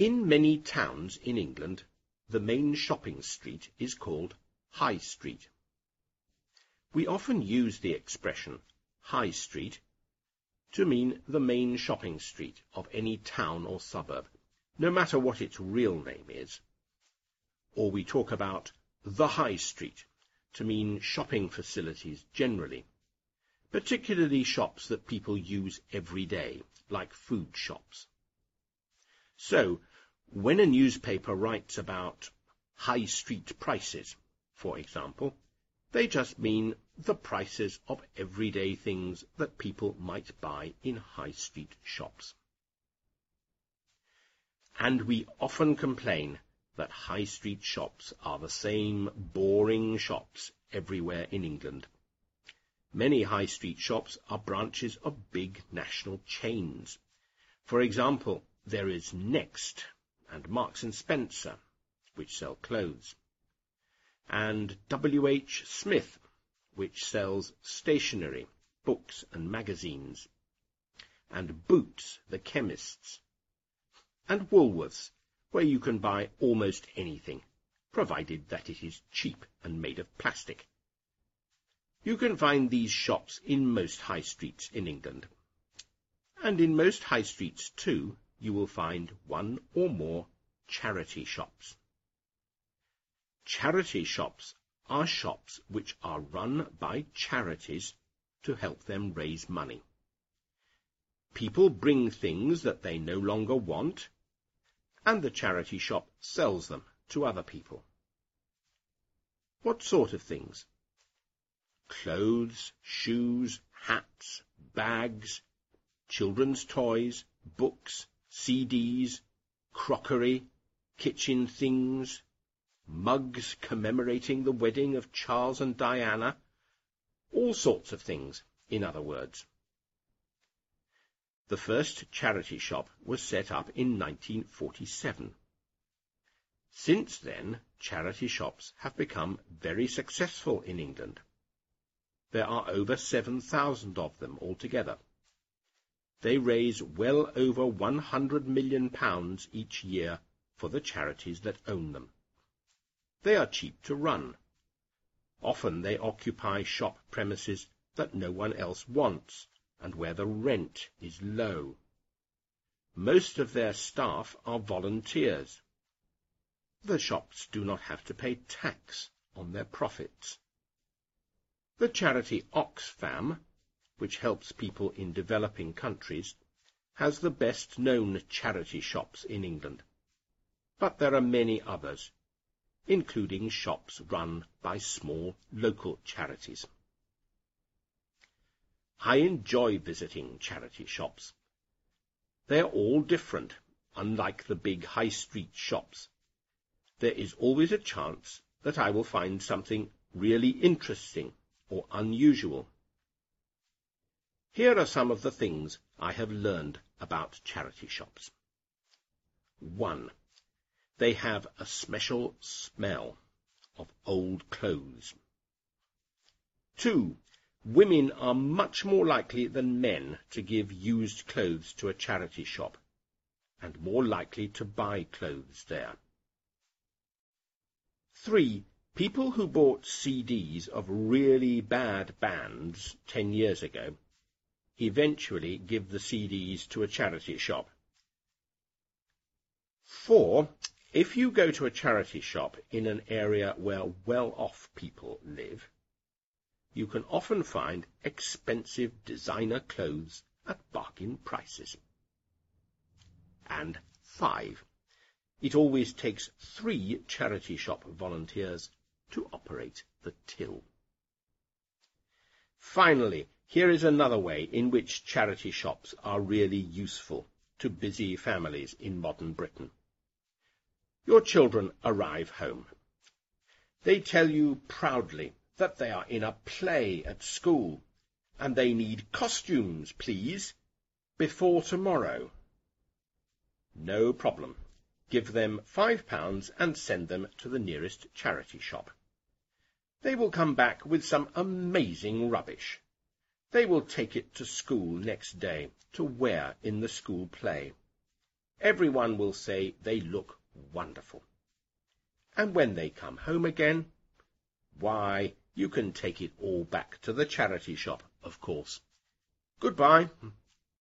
In many towns in England, the main shopping street is called High Street. We often use the expression High Street to mean the main shopping street of any town or suburb, no matter what its real name is. Or we talk about the High Street to mean shopping facilities generally, particularly shops that people use every day, like food shops. So, when a newspaper writes about high street prices, for example, they just mean the prices of everyday things that people might buy in high street shops. And we often complain that high street shops are the same boring shops everywhere in England. Many high street shops are branches of big national chains. For example, there is Next and Marks and Spencer, which sell clothes, and W.H. Smith, which sells stationery, books and magazines, and Boots, the chemists, and Woolworths, where you can buy almost anything, provided that it is cheap and made of plastic. You can find these shops in most high streets in England. And in most high streets, too, you will find one or more charity shops. Charity shops are shops which are run by charities to help them raise money. People bring things that they no longer want and the charity shop sells them to other people. What sort of things? Clothes, shoes, hats, bags, children's toys, books, CDs, crockery, kitchen things, mugs commemorating the wedding of Charles and Diana, all sorts of things, in other words. The first charity shop was set up in 1947. Since then, charity shops have become very successful in England. There are over 7,000 of them altogether. They raise well over £100 million each year for the charities that own them. They are cheap to run. Often they occupy shop premises that no one else wants, and where the rent is low. Most of their staff are volunteers. The shops do not have to pay tax on their profits. The charity Oxfam, which helps people in developing countries, has the best-known charity shops in England. But there are many others, including shops run by small local charities. I enjoy visiting charity shops. They are all different, unlike the big high street shops. There is always a chance that I will find something really interesting or unusual. Here are some of the things I have learned about charity shops. 1. They have a special smell of old clothes. 2. Women are much more likely than men to give used clothes to a charity shop, and more likely to buy clothes there. 3. People who bought CDs of really bad bands ten years ago eventually give the CDs to a charity shop. 4. If you go to a charity shop in an area where well-off people live, you can often find expensive designer clothes at bargain prices. And five, it always takes three charity shop volunteers to operate the till. Finally, here is another way in which charity shops are really useful to busy families in modern Britain. Your children arrive home. They tell you proudly that they are in a play at school, and they need costumes, please, before tomorrow. No problem. Give them five pounds and send them to the nearest charity shop. They will come back with some amazing rubbish. They will take it to school next day to wear in the school play. Everyone will say they look wonderful. And when they come home again, why, you can take it all back to the charity shop, of course. Goodbye.